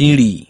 心理